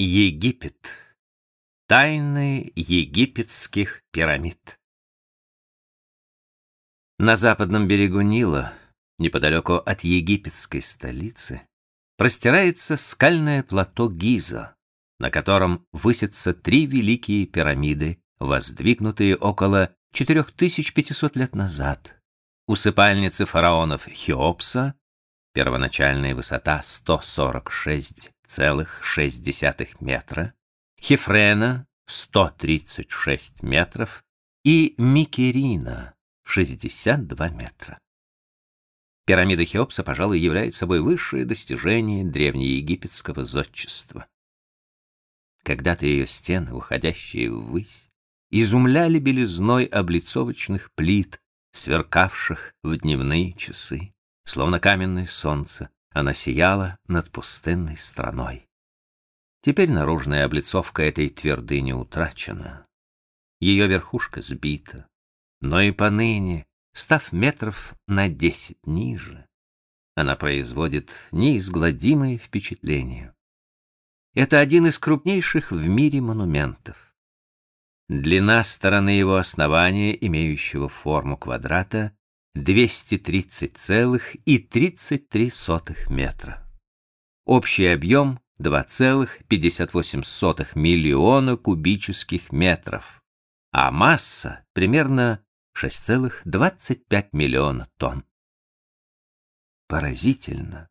Египет. Тайны египетских пирамид. На западном берегу Нила, неподалеку от египетской столицы, простирается скальное плато Гиза, на котором высятся три великие пирамиды, воздвигнутые около 4500 лет назад. Усыпальницы фараонов Хеопса, первоначальная высота 146,6 метра, Хефрена 136 метров и Микерина 62 метра. Пирамида Хеопса, пожалуй, является собой высшее достижение древнеегипетского зодчества. Когда-то ее стены, уходящие ввысь, изумляли белизной облицовочных плит, сверкавших в дневные часы, словно каменное солнце, она сияла над пустынной страной. Теперь наружная облицовка этой твердыни утрачена. Ее верхушка сбита, но и поныне, став метров на десять ниже, она производит неизгладимые впечатления. Это один из крупнейших в мире монументов. Длина стороны его основания, имеющего форму квадрата, 230,33 метра. Общий объем 2,58 миллиона кубических метров, а масса примерно 6,25 миллиона тонн. Поразительно.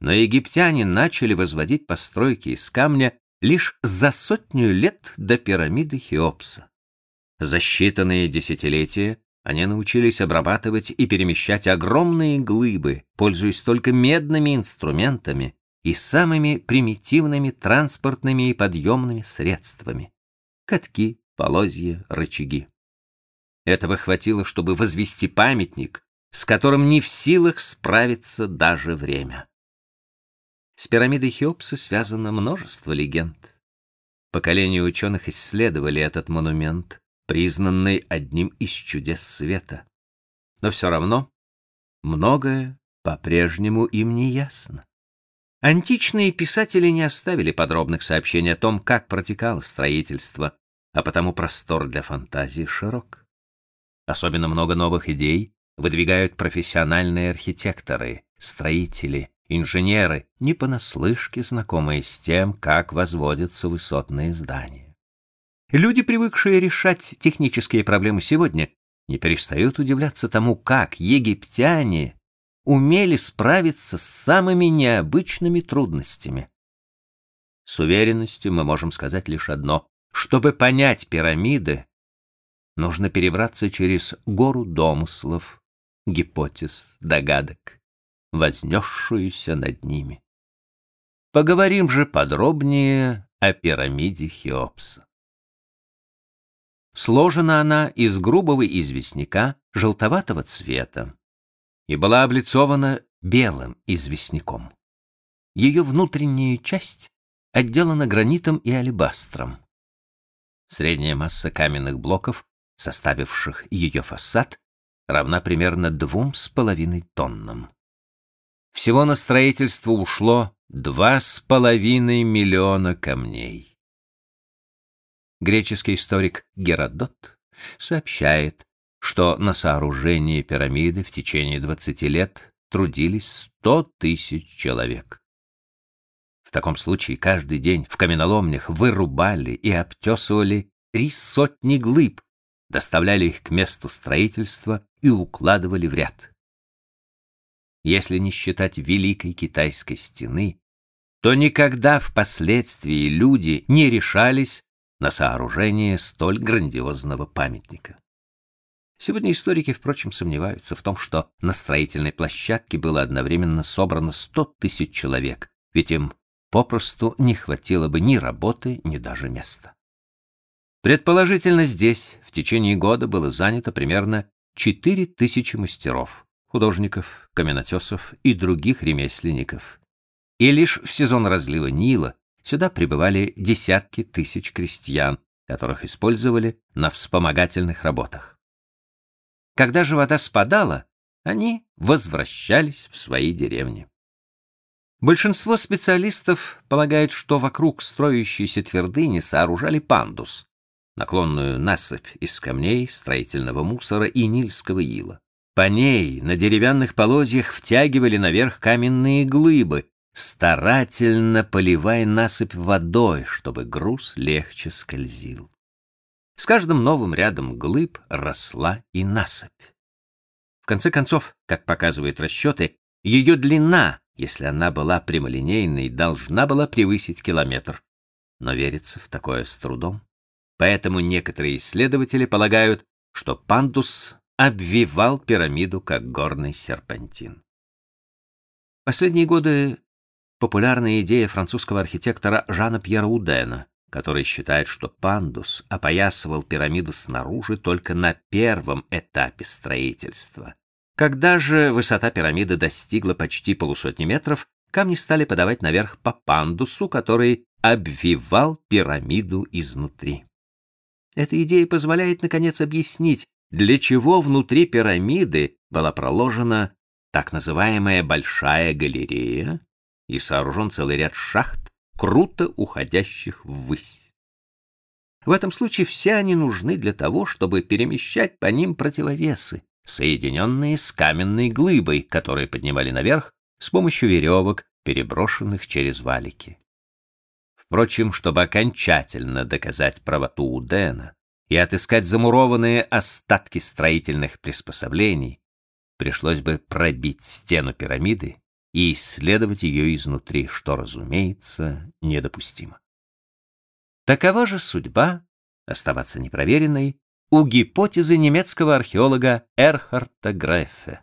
Но египтяне начали возводить постройки из камня лишь за сотню лет до пирамиды Хеопса. За считанные десятилетия они научились обрабатывать и перемещать огромные глыбы, пользуясь только медными инструментами и самыми примитивными транспортными и подъемными средствами — катки, полозья, рычаги. Этого хватило, чтобы возвести памятник, с которым не в силах справиться даже время. С пирамидой Хеопса связано множество легенд. Поколения ученых исследовали этот монумент, признанный одним из чудес света. Но все равно многое по-прежнему им не ясно. Античные писатели не оставили подробных сообщений о том, как протекало строительство, а потому простор для фантазии широк. Особенно много новых идей выдвигают профессиональные архитекторы, строители, инженеры, не понаслышке знакомые с тем, как возводятся высотные здания. Люди, привыкшие решать технические проблемы сегодня, не перестают удивляться тому, как египтяне умели справиться с самыми необычными трудностями. С уверенностью мы можем сказать лишь одно. Чтобы понять пирамиды, нужно перебраться через гору домыслов, гипотез, догадок, вознесшуюся над ними. Поговорим же подробнее о пирамиде Хеопса. Сложена она из грубого известняка желтоватого цвета, и была облицована белым известняком. Ее внутренняя часть отделана гранитом и алебастром. Средняя масса каменных блоков, составивших ее фасад, равна примерно двум с половиной тоннам. Всего на строительство ушло два с половиной миллиона камней. Греческий историк Геродот сообщает, что на сооружении пирамиды в течение 20 лет трудились 100 тысяч человек. В таком случае каждый день в каменоломнях вырубали и обтесывали три сотни глыб, доставляли их к месту строительства и укладывали в ряд. Если не считать Великой Китайской стены, то никогда впоследствии люди не решались на сооружение столь грандиозного памятника. Сегодня историки, впрочем, сомневаются в том, что на строительной площадке было одновременно собрано 100 тысяч человек, ведь им попросту не хватило бы ни работы, ни даже места. Предположительно, здесь в течение года было занято примерно 4 тысячи мастеров, художников, каменотесов и других ремесленников. И лишь в сезон разлива Нила сюда прибывали десятки тысяч крестьян, которых использовали на вспомогательных работах. Когда же вода спадала, они возвращались в свои деревни. Большинство специалистов полагают, что вокруг строящейся твердыни сооружали пандус, наклонную насыпь из камней, строительного мусора и нильского ила. По ней на деревянных полозьях втягивали наверх каменные глыбы, старательно поливая насыпь водой, чтобы груз легче скользил. С каждым новым рядом глыб росла и насыпь. В конце концов, как показывают расчеты, ее длина, если она была прямолинейной, должна была превысить километр. Но верится в такое с трудом. Поэтому некоторые исследователи полагают, что пандус обвивал пирамиду как горный серпантин. Последние годы популярная идея французского архитектора Жана Пьера Удена, который считает, что пандус опоясывал пирамиду снаружи только на первом этапе строительства. Когда же высота пирамиды достигла почти полусотни метров, камни стали подавать наверх по пандусу, который обвивал пирамиду изнутри. Эта идея позволяет наконец объяснить, для чего внутри пирамиды была проложена так называемая большая галерея и сооружен целый ряд шахт, круто уходящих ввысь. В этом случае все они нужны для того, чтобы перемещать по ним противовесы, соединенные с каменной глыбой, которые поднимали наверх с помощью веревок, переброшенных через валики. Впрочем, чтобы окончательно доказать правоту Удена и отыскать замурованные остатки строительных приспособлений, пришлось бы пробить стену пирамиды и исследовать ее изнутри, что, разумеется, недопустимо. Такова же судьба, оставаться непроверенной, у гипотезы немецкого археолога Эрхарта Греффе.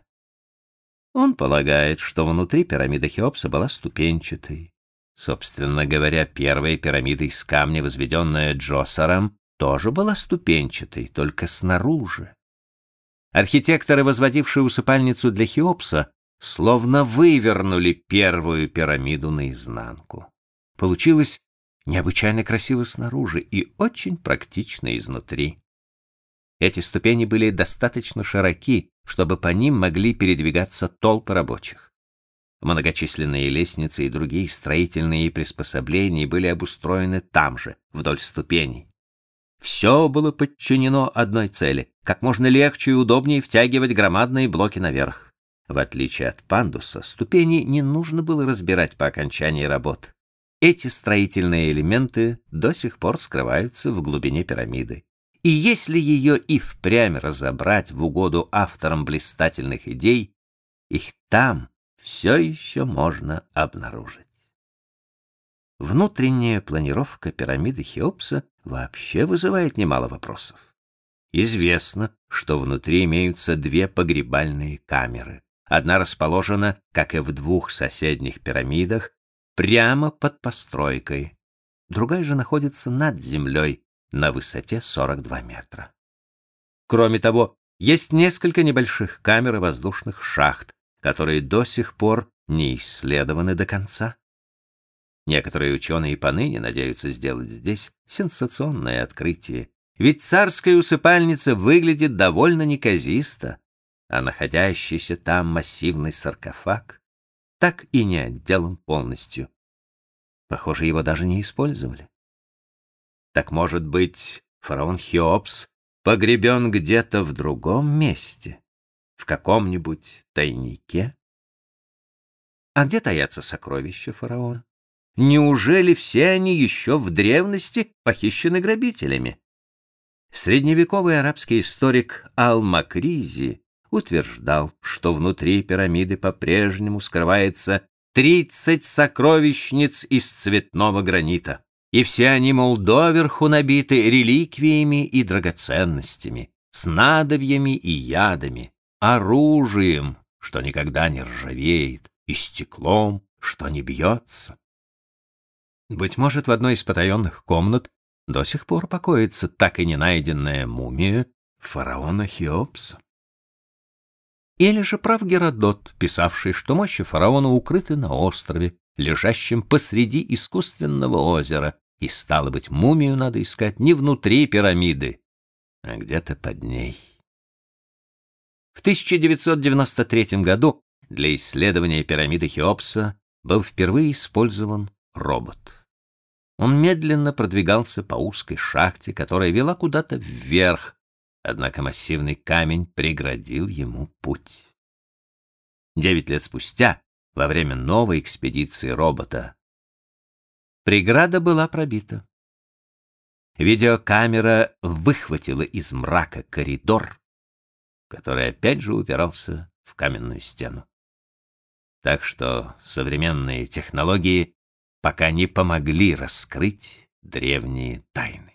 Он полагает, что внутри пирамида Хеопса была ступенчатой. Собственно говоря, первая пирамида из камня, возведенная Джосаром, тоже была ступенчатой, только снаружи. Архитекторы, возводившие усыпальницу для Хеопса, словно вывернули первую пирамиду наизнанку. Получилось необычайно красиво снаружи и очень практично изнутри. Эти ступени были достаточно широки, чтобы по ним могли передвигаться толпы рабочих. Многочисленные лестницы и другие строительные приспособления были обустроены там же, вдоль ступеней. Все было подчинено одной цели — как можно легче и удобнее втягивать громадные блоки наверх. В отличие от пандуса, ступени не нужно было разбирать по окончании работ. Эти строительные элементы до сих пор скрываются в глубине пирамиды. И если ее и впрямь разобрать в угоду авторам блистательных идей, их там все еще можно обнаружить. Внутренняя планировка пирамиды Хеопса вообще вызывает немало вопросов. Известно, что внутри имеются две погребальные камеры. Одна расположена, как и в двух соседних пирамидах, прямо под постройкой. Другая же находится над землей на высоте 42 метра. Кроме того, есть несколько небольших камер и воздушных шахт, которые до сих пор не исследованы до конца. Некоторые ученые и поныне надеются сделать здесь сенсационное открытие, ведь царская усыпальница выглядит довольно неказисто, а находящийся там массивный саркофаг так и не отделан полностью. Похоже, его даже не использовали. Так может быть, фараон Хеопс погребен где-то в другом месте, в каком-нибудь тайнике? А где таятся сокровища фараона? Неужели все они еще в древности похищены грабителями? Средневековый арабский историк Ал-Макризи утверждал, что внутри пирамиды по-прежнему скрывается 30 сокровищниц из цветного гранита, и все они, мол, доверху набиты реликвиями и драгоценностями, снадобьями и ядами, оружием, что никогда не ржавеет, и стеклом, что не бьется. Быть может, в одной из потаенных комнат до сих пор покоится так и не найденная мумия фараона Хеопса. Или же прав Геродот, писавший, что мощи фараона укрыты на острове, лежащем посреди искусственного озера, и, стало быть, мумию надо искать не внутри пирамиды, а где-то под ней. В 1993 году для исследования пирамиды Хеопса был впервые использован робот. Он медленно продвигался по узкой шахте, которая вела куда-то вверх, однако массивный камень преградил ему путь. Девять лет спустя, во время новой экспедиции робота, преграда была пробита. Видеокамера выхватила из мрака коридор, который опять же упирался в каменную стену. Так что современные технологии пока не помогли раскрыть древние тайны.